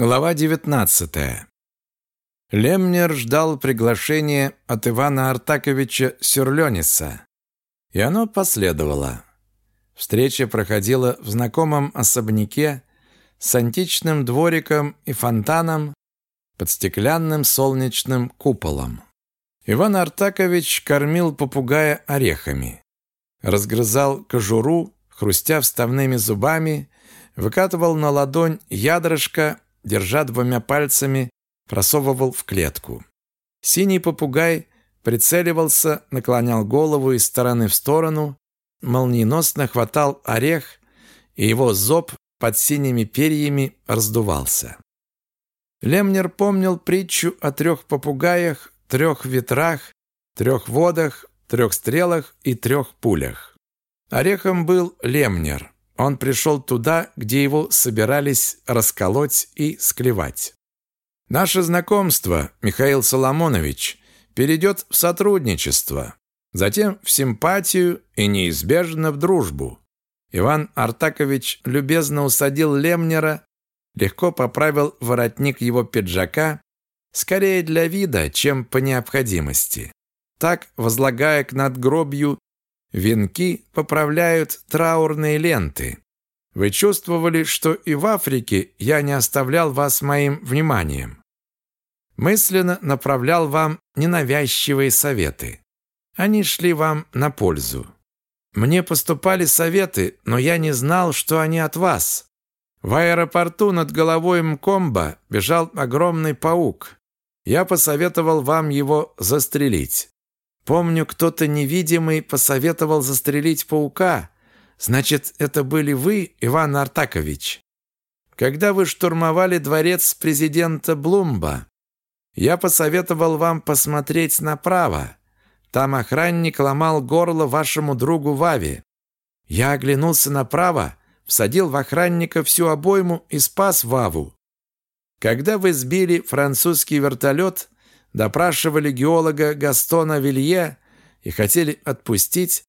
Глава 19. Лемнер ждал приглашения от Ивана Артаковича Сюрлениса, и оно последовало. Встреча проходила в знакомом особняке с античным двориком и фонтаном под стеклянным солнечным куполом. Иван Артакович кормил попугая орехами, разгрызал кожуру, хрустя вставными зубами, выкатывал на ладонь ядрышко держа двумя пальцами, просовывал в клетку. Синий попугай прицеливался, наклонял голову из стороны в сторону, молниеносно хватал орех, и его зоб под синими перьями раздувался. Лемнер помнил притчу о трех попугаях, трех ветрах, трех водах, трех стрелах и трех пулях. Орехом был Лемнер. Он пришел туда, где его собирались расколоть и склевать. Наше знакомство, Михаил Соломонович, перейдет в сотрудничество, затем в симпатию и неизбежно в дружбу. Иван Артакович любезно усадил Лемнера, легко поправил воротник его пиджака, скорее для вида, чем по необходимости. Так, возлагая к надгробью Венки поправляют траурные ленты. Вы чувствовали, что и в Африке я не оставлял вас моим вниманием. Мысленно направлял вам ненавязчивые советы. Они шли вам на пользу. Мне поступали советы, но я не знал, что они от вас. В аэропорту над головой Мкомба бежал огромный паук. Я посоветовал вам его застрелить. Помню, кто-то невидимый посоветовал застрелить паука. Значит, это были вы, Иван Артакович. Когда вы штурмовали дворец президента Блумба, я посоветовал вам посмотреть направо. Там охранник ломал горло вашему другу Ваве. Я оглянулся направо, всадил в охранника всю обойму и спас Ваву. Когда вы сбили французский вертолет, допрашивали геолога Гастона Вилье и хотели отпустить,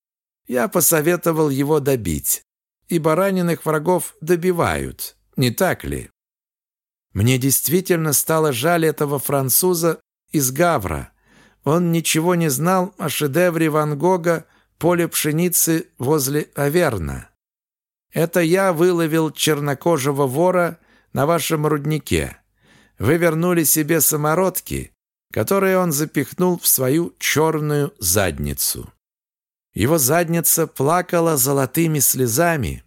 я посоветовал его добить. Ибо раненых врагов добивают, не так ли? Мне действительно стало жаль этого француза из Гавра. Он ничего не знал о шедевре Ван Гога «Поле пшеницы возле Аверна». Это я выловил чернокожего вора на вашем руднике. Вы вернули себе самородки, которые он запихнул в свою черную задницу. Его задница плакала золотыми слезами.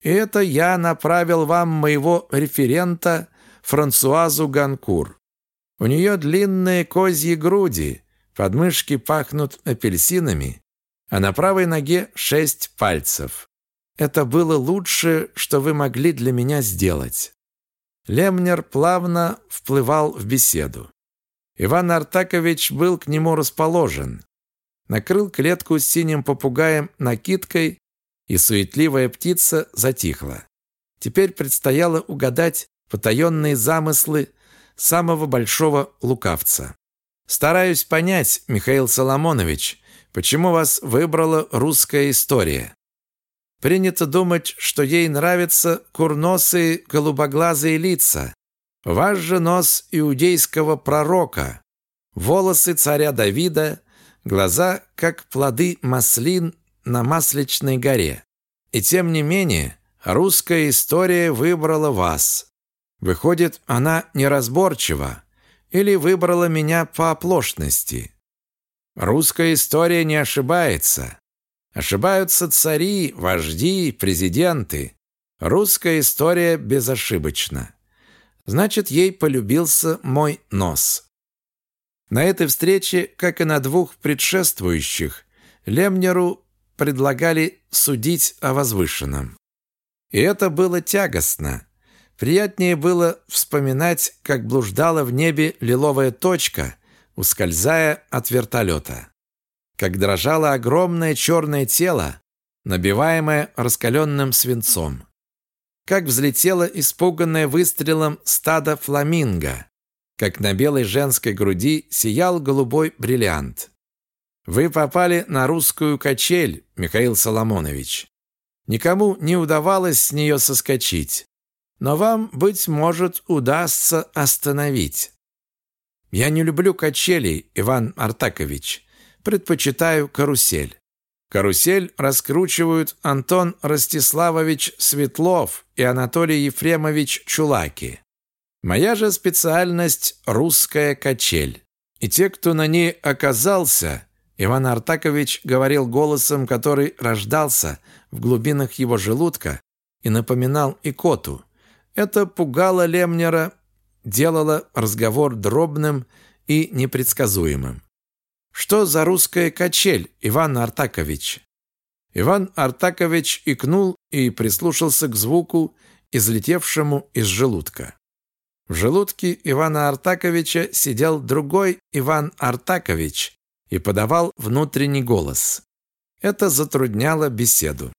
И это я направил вам моего референта Франсуазу Ганкур. У нее длинные козьи груди, подмышки пахнут апельсинами, а на правой ноге шесть пальцев. Это было лучшее, что вы могли для меня сделать. Лемнер плавно вплывал в беседу. Иван Артакович был к нему расположен. Накрыл клетку с синим попугаем накидкой, и суетливая птица затихла. Теперь предстояло угадать потаенные замыслы самого большого лукавца. Стараюсь понять, Михаил Соломонович, почему вас выбрала русская история. Принято думать, что ей нравятся курносые голубоглазые лица, Ваш же нос иудейского пророка, волосы царя Давида, глаза, как плоды маслин на Масличной горе. И тем не менее, русская история выбрала вас. Выходит, она неразборчива или выбрала меня по оплошности. Русская история не ошибается. Ошибаются цари, вожди, президенты. Русская история безошибочна. Значит, ей полюбился мой нос. На этой встрече, как и на двух предшествующих, Лемнеру предлагали судить о возвышенном. И это было тягостно. Приятнее было вспоминать, как блуждала в небе лиловая точка, ускользая от вертолета. Как дрожало огромное черное тело, набиваемое раскаленным свинцом как взлетело испуганное выстрелом стадо фламинго, как на белой женской груди сиял голубой бриллиант. Вы попали на русскую качель, Михаил Соломонович. Никому не удавалось с нее соскочить. но вам, быть может, удастся остановить. Я не люблю качелей, Иван Артакович. Предпочитаю карусель. Карусель раскручивают Антон Ростиславович Светлов и Анатолий Ефремович Чулаки. Моя же специальность – русская качель. И те, кто на ней оказался, Иван Артакович говорил голосом, который рождался в глубинах его желудка и напоминал икоту. Это пугало Лемнера, делало разговор дробным и непредсказуемым. «Что за русская качель, Иван Артакович?» Иван Артакович икнул и прислушался к звуку, излетевшему из желудка. В желудке Ивана Артаковича сидел другой Иван Артакович и подавал внутренний голос. Это затрудняло беседу.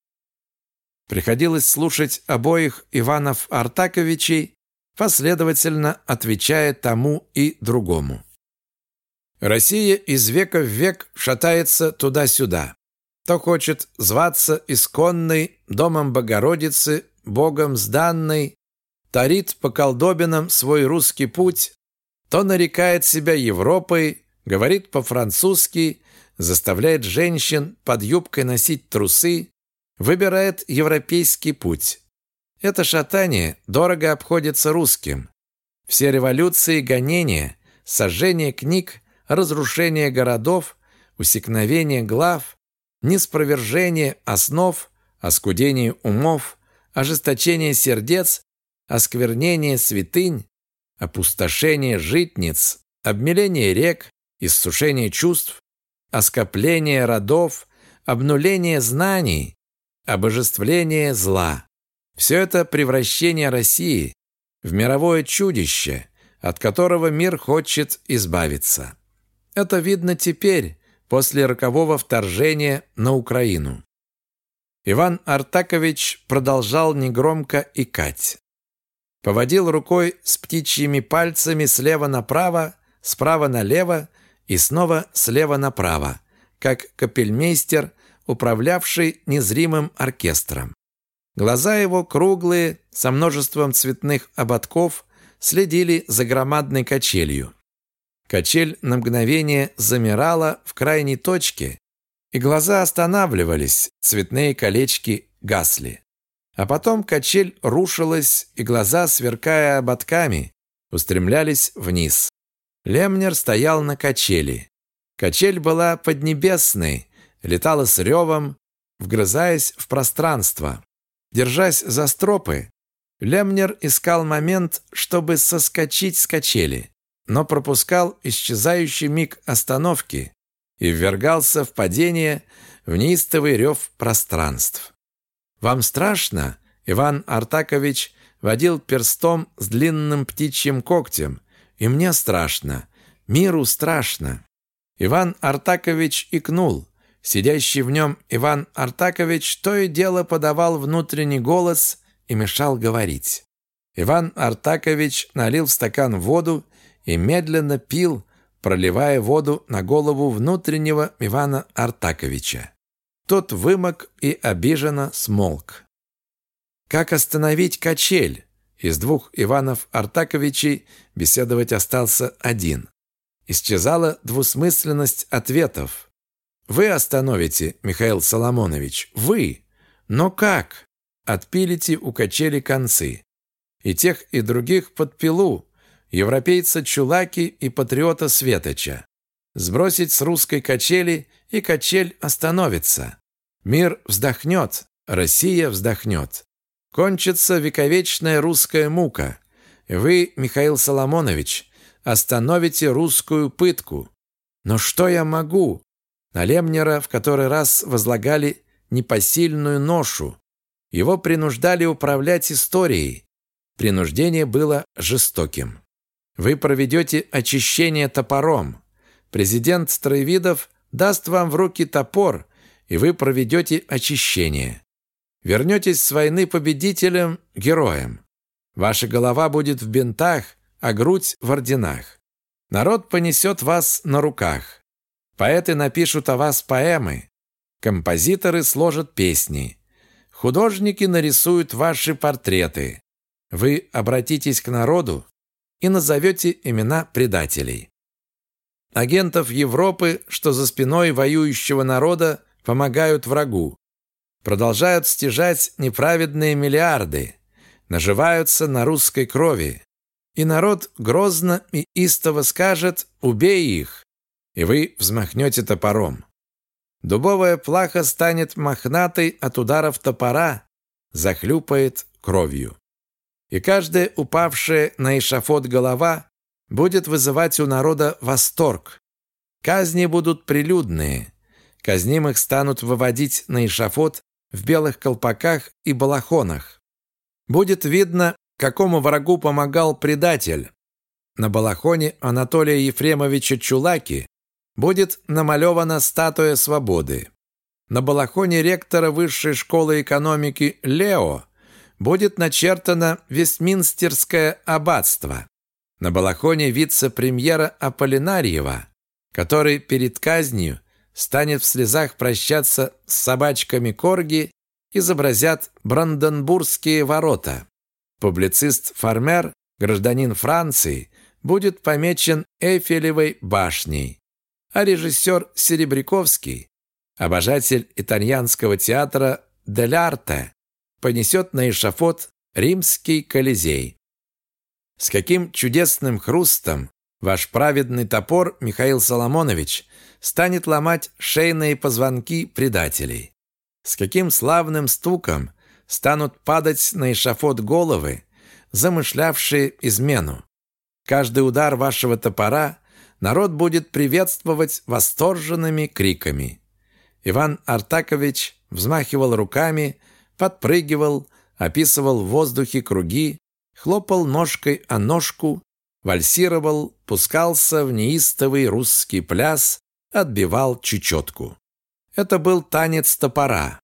Приходилось слушать обоих Иванов Артаковичей, последовательно отвечая тому и другому. Россия из века в век шатается туда-сюда. То хочет зваться исконной, домом Богородицы, Богом сданной, тарит по колдобинам свой русский путь, то нарекает себя Европой, говорит по-французски, заставляет женщин под юбкой носить трусы, выбирает европейский путь. Это шатание дорого обходится русским. Все революции гонения, сожжение книг разрушение городов, усекновение глав, неспровержение основ, оскудение умов, ожесточение сердец, осквернение святынь, опустошение житниц, обмеление рек, иссушение чувств, оскопление родов, обнуление знаний, обожествление зла. Все это превращение России в мировое чудище, от которого мир хочет избавиться. Это видно теперь, после рокового вторжения на Украину. Иван Артакович продолжал негромко икать. Поводил рукой с птичьими пальцами слева направо, справа налево и снова слева направо, как капельмейстер, управлявший незримым оркестром. Глаза его круглые, со множеством цветных ободков, следили за громадной качелью. Качель на мгновение замирала в крайней точке, и глаза останавливались, цветные колечки гасли. А потом качель рушилась, и глаза, сверкая ободками, устремлялись вниз. Лемнер стоял на качели. Качель была поднебесной, летала с ревом, вгрызаясь в пространство. Держась за стропы, Лемнер искал момент, чтобы соскочить с качели но пропускал исчезающий миг остановки и ввергался в падение в неистовый рев пространств. «Вам страшно?» Иван Артакович водил перстом с длинным птичьим когтем. «И мне страшно. Миру страшно». Иван Артакович икнул. Сидящий в нем Иван Артакович то и дело подавал внутренний голос и мешал говорить. Иван Артакович налил в стакан воду и медленно пил, проливая воду на голову внутреннего Ивана Артаковича. Тот вымок и обиженно смолк. Как остановить качель? Из двух Иванов Артаковичей беседовать остался один. Исчезала двусмысленность ответов. «Вы остановите, Михаил Соломонович, вы! Но как?» Отпилите у качели концы. И тех, и других под пилу, европейца Чулаки и патриота Светоча. Сбросить с русской качели, и качель остановится. Мир вздохнет, Россия вздохнет. Кончится вековечная русская мука. Вы, Михаил Соломонович, остановите русскую пытку. Но что я могу? На Лемнера в который раз возлагали непосильную ношу. Его принуждали управлять историей. Принуждение было жестоким. Вы проведете очищение топором. Президент Строевидов даст вам в руки топор, и вы проведете очищение. Вернетесь с войны победителем, героем. Ваша голова будет в бинтах, а грудь в орденах. Народ понесет вас на руках. Поэты напишут о вас поэмы. Композиторы сложат песни. Художники нарисуют ваши портреты. вы обратитесь к народу и назовете имена предателей. Агентов Европы, что за спиной воюющего народа помогают врагу, продолжают стяжать неправедные миллиарды, наживаются на русской крови. И народ грозно и истово скажет «убей их», и вы взмахнете топором. Дубовая плаха станет мохнатой от ударов топора, захлюпает кровью. И каждая упавшая на эшафот голова будет вызывать у народа восторг. Казни будут прилюдные. Казнимых станут выводить на эшафот в белых колпаках и балахонах. Будет видно, какому врагу помогал предатель. На балахоне Анатолия Ефремовича Чулаки будет намалевана статуя свободы. На балахоне ректора Высшей школы экономики Лео будет начертано Вестминстерское аббатство. На балахоне вице-премьера Аполлинарьева, который перед казнью станет в слезах прощаться с собачками Корги, изобразят Бранденбургские ворота. Публицист Фармер, гражданин Франции, будет помечен Эйфелевой башней, а режиссер Серебряковский, обожатель итальянского театра «Дель Арте», понесет на эшафот римский Колизей. С каким чудесным хрустом ваш праведный топор, Михаил Соломонович, станет ломать шейные позвонки предателей. С каким славным стуком станут падать на эшафот головы, замышлявшие измену. Каждый удар вашего топора народ будет приветствовать восторженными криками. Иван Артакович взмахивал руками, подпрыгивал, описывал в воздухе круги, хлопал ножкой о ножку, вальсировал, пускался в неистовый русский пляс, отбивал чечетку. Это был танец топора.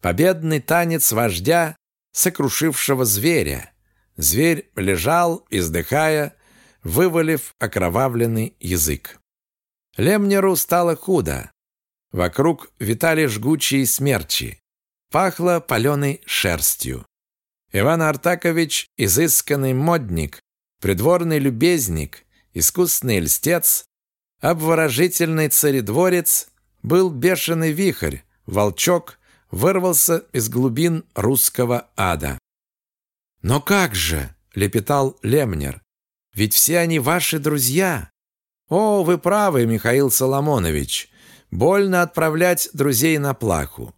Победный танец вождя, сокрушившего зверя. Зверь лежал, издыхая, вывалив окровавленный язык. Лемнеру стало худо. Вокруг витали жгучие смерчи. Пахло паленой шерстью. Иван Артакович – изысканный модник, придворный любезник, искусный льстец, обворожительный царедворец, был бешеный вихрь, волчок, вырвался из глубин русского ада. «Но как же?» – лепетал Лемнер. «Ведь все они ваши друзья!» «О, вы правы, Михаил Соломонович! Больно отправлять друзей на плаху.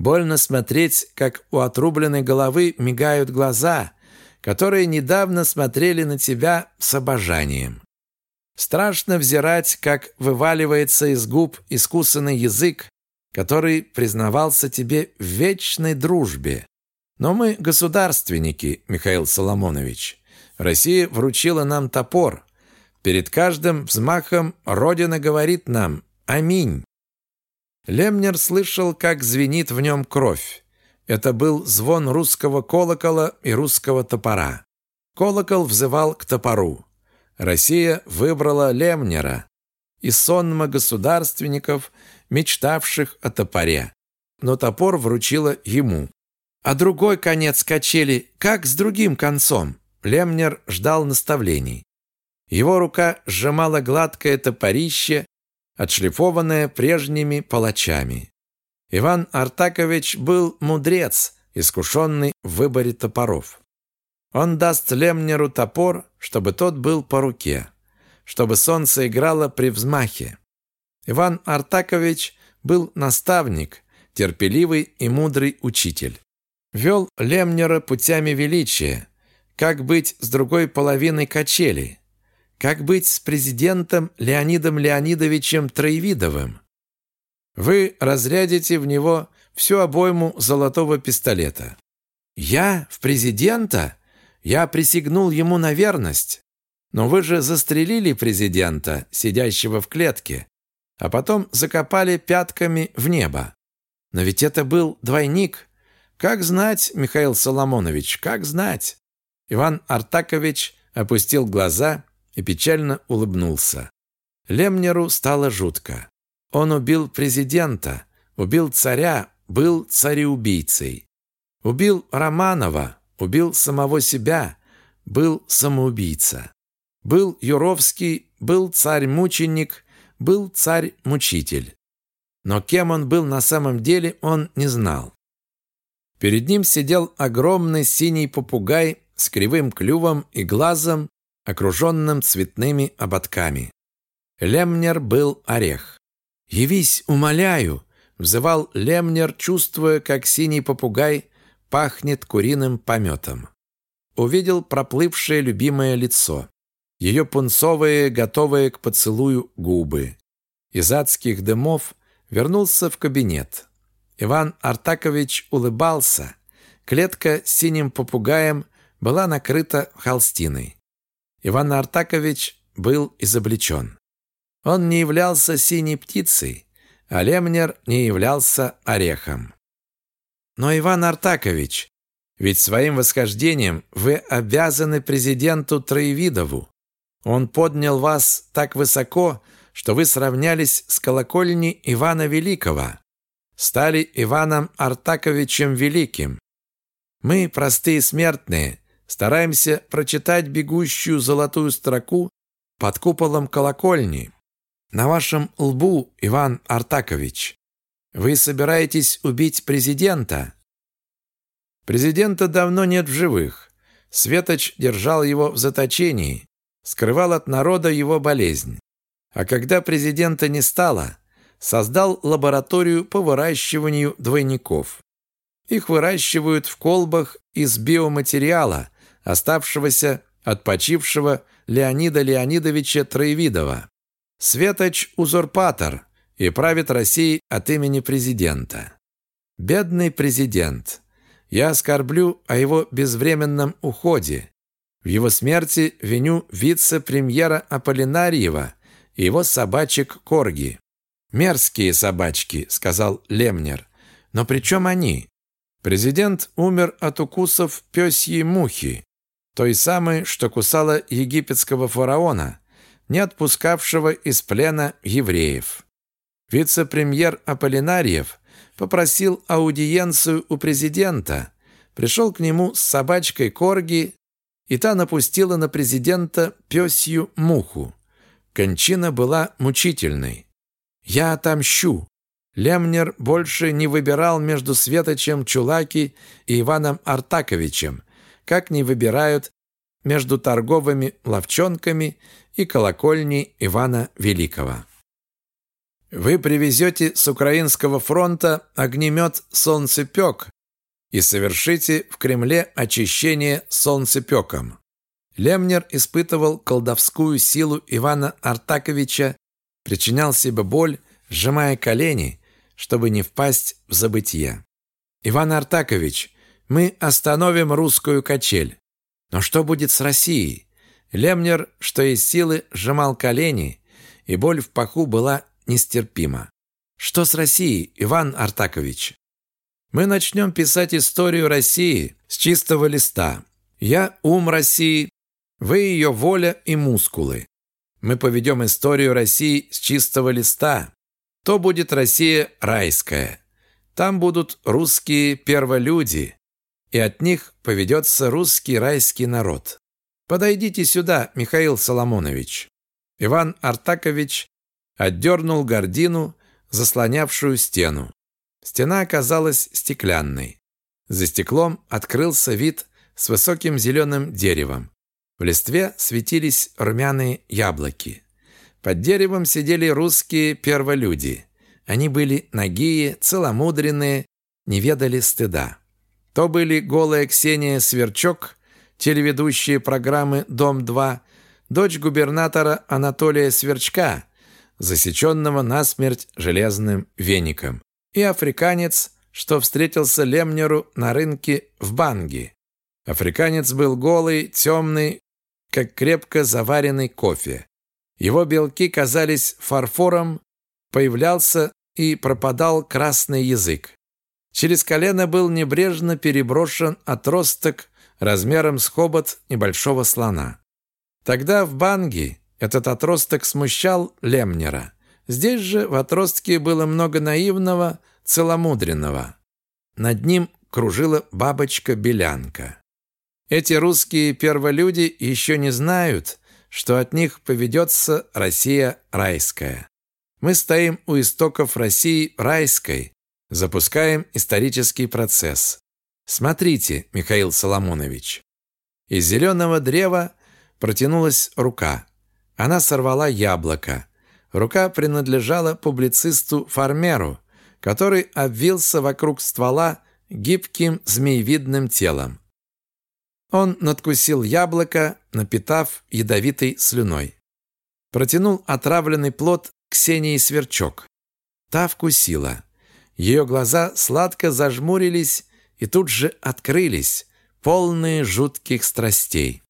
Больно смотреть, как у отрубленной головы мигают глаза, которые недавно смотрели на тебя с обожанием. Страшно взирать, как вываливается из губ искусанный язык, который признавался тебе в вечной дружбе. Но мы государственники, Михаил Соломонович. Россия вручила нам топор. Перед каждым взмахом Родина говорит нам «Аминь». Лемнер слышал, как звенит в нем кровь. Это был звон русского колокола и русского топора. Колокол взывал к топору. Россия выбрала Лемнера из сонма государственников, мечтавших о топоре. Но топор вручила ему. А другой конец качели, как с другим концом? Лемнер ждал наставлений. Его рука сжимала гладкое топорище, отшлифованная прежними палачами. Иван Артакович был мудрец, искушенный в выборе топоров. Он даст Лемнеру топор, чтобы тот был по руке, чтобы солнце играло при взмахе. Иван Артакович был наставник, терпеливый и мудрый учитель. Вел Лемнера путями величия, как быть с другой половиной качели, как быть с президентом Леонидом Леонидовичем Троевидовым? Вы разрядите в него всю обойму золотого пистолета. Я в президента? Я присягнул ему на верность. Но вы же застрелили президента, сидящего в клетке, а потом закопали пятками в небо. Но ведь это был двойник. Как знать, Михаил Соломонович, как знать? Иван Артакович опустил глаза и печально улыбнулся. Лемнеру стало жутко. Он убил президента, убил царя, был цареубийцей. Убил Романова, убил самого себя, был самоубийца. Был Юровский, был царь-мученик, был царь-мучитель. Но кем он был на самом деле, он не знал. Перед ним сидел огромный синий попугай с кривым клювом и глазом, окруженным цветными ободками. Лемнер был орех. «Явись, умоляю!» — взывал Лемнер, чувствуя, как синий попугай пахнет куриным пометом. Увидел проплывшее любимое лицо. Ее пунцовые, готовые к поцелую губы. Из адских дымов вернулся в кабинет. Иван Артакович улыбался. Клетка с синим попугаем была накрыта холстиной. Иван Артакович был изобличен. Он не являлся синей птицей, а Лемнер не являлся орехом. Но, Иван Артакович, ведь своим восхождением вы обязаны президенту Троевидову. Он поднял вас так высоко, что вы сравнялись с колокольней Ивана Великого стали Иваном Артаковичем Великим. Мы, простые смертные, стараемся прочитать бегущую золотую строку под куполом колокольни. На вашем лбу, Иван Артакович, вы собираетесь убить президента? Президента давно нет в живых. Светоч держал его в заточении, скрывал от народа его болезнь. А когда президента не стало, создал лабораторию по выращиванию двойников. Их выращивают в колбах из биоматериала, оставшегося от почившего Леонида Леонидовича Троевидова. Светоч – узурпатор и правит Россией от имени президента. Бедный президент. Я оскорблю о его безвременном уходе. В его смерти виню вице-премьера Аполлинарьева и его собачек Корги. «Мерзкие собачки», — сказал Лемнер. «Но при чем они?» Президент умер от укусов пёсьей мухи, той самой, что кусала египетского фараона, не отпускавшего из плена евреев. Вице-премьер Аполлинарьев попросил аудиенцию у президента, пришел к нему с собачкой Корги, и та напустила на президента пёсью муху. Кончина была мучительной. Я отомщу. Лемнер больше не выбирал между Светочем Чулаки и Иваном Артаковичем, как не выбирают между торговыми ловчонками и колокольней Ивана Великого. Вы привезете с Украинского фронта огнемет «Солнцепек» и совершите в Кремле очищение солнцепеком. Лемнер испытывал колдовскую силу Ивана Артаковича причинял себе боль, сжимая колени, чтобы не впасть в забытье. «Иван Артакович, мы остановим русскую качель. Но что будет с Россией?» Лемнер, что из силы, сжимал колени, и боль в паху была нестерпима. «Что с Россией, Иван Артакович?» «Мы начнем писать историю России с чистого листа. Я ум России, вы ее воля и мускулы. Мы поведем историю России с чистого листа. То будет Россия райская. Там будут русские перволюди, и от них поведется русский райский народ. Подойдите сюда, Михаил Соломонович. Иван Артакович отдернул гордину, заслонявшую стену. Стена оказалась стеклянной. За стеклом открылся вид с высоким зеленым деревом. В листве светились румяные яблоки. Под деревом сидели русские перволюди. Они были нагие, целомудренные, не ведали стыда. То были голая Ксения Сверчок, телеведущие программы «Дом-2», дочь губернатора Анатолия Сверчка, засеченного насмерть железным веником, и африканец, что встретился Лемнеру на рынке в Банге. Африканец был голый, темный, как крепко заваренный кофе. Его белки казались фарфором, появлялся и пропадал красный язык. Через колено был небрежно переброшен отросток размером с хобот небольшого слона. Тогда в Банге этот отросток смущал Лемнера. Здесь же в отростке было много наивного, целомудренного. Над ним кружила бабочка-белянка. Эти русские перволюди еще не знают, что от них поведется Россия райская. Мы стоим у истоков России райской, запускаем исторический процесс. Смотрите, Михаил Соломонович. Из зеленого древа протянулась рука. Она сорвала яблоко. Рука принадлежала публицисту Фармеру, который обвился вокруг ствола гибким змеевидным телом. Он надкусил яблоко, напитав ядовитой слюной. Протянул отравленный плод Ксении Сверчок. Та вкусила. Ее глаза сладко зажмурились и тут же открылись, полные жутких страстей.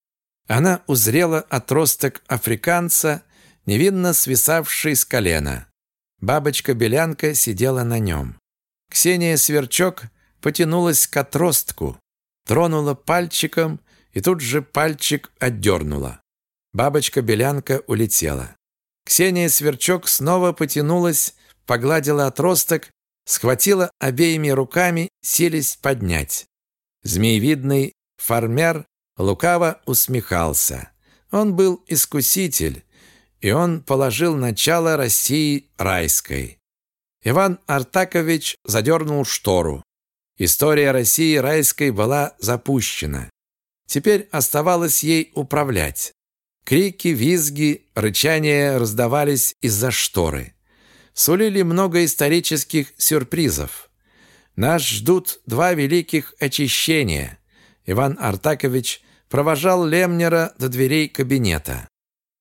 Она узрела отросток африканца, невинно свисавший с колена. Бабочка-белянка сидела на нем. Ксения Сверчок потянулась к отростку, тронула пальчиком и тут же пальчик отдернула. Бабочка-белянка улетела. Ксения Сверчок снова потянулась, погладила отросток, схватила обеими руками, селись поднять. Змеевидный фармер лукаво усмехался. Он был искуситель, и он положил начало России райской. Иван Артакович задернул штору. История России райской была запущена. Теперь оставалось ей управлять. Крики, визги, рычания раздавались из-за шторы. Сулили много исторических сюрпризов. Нас ждут два великих очищения. Иван Артакович провожал Лемнера до дверей кабинета.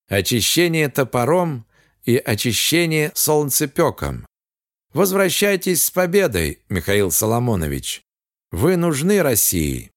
Очищение топором и очищение солнцепеком. Возвращайтесь с победой, Михаил Соломонович. Вы нужны России.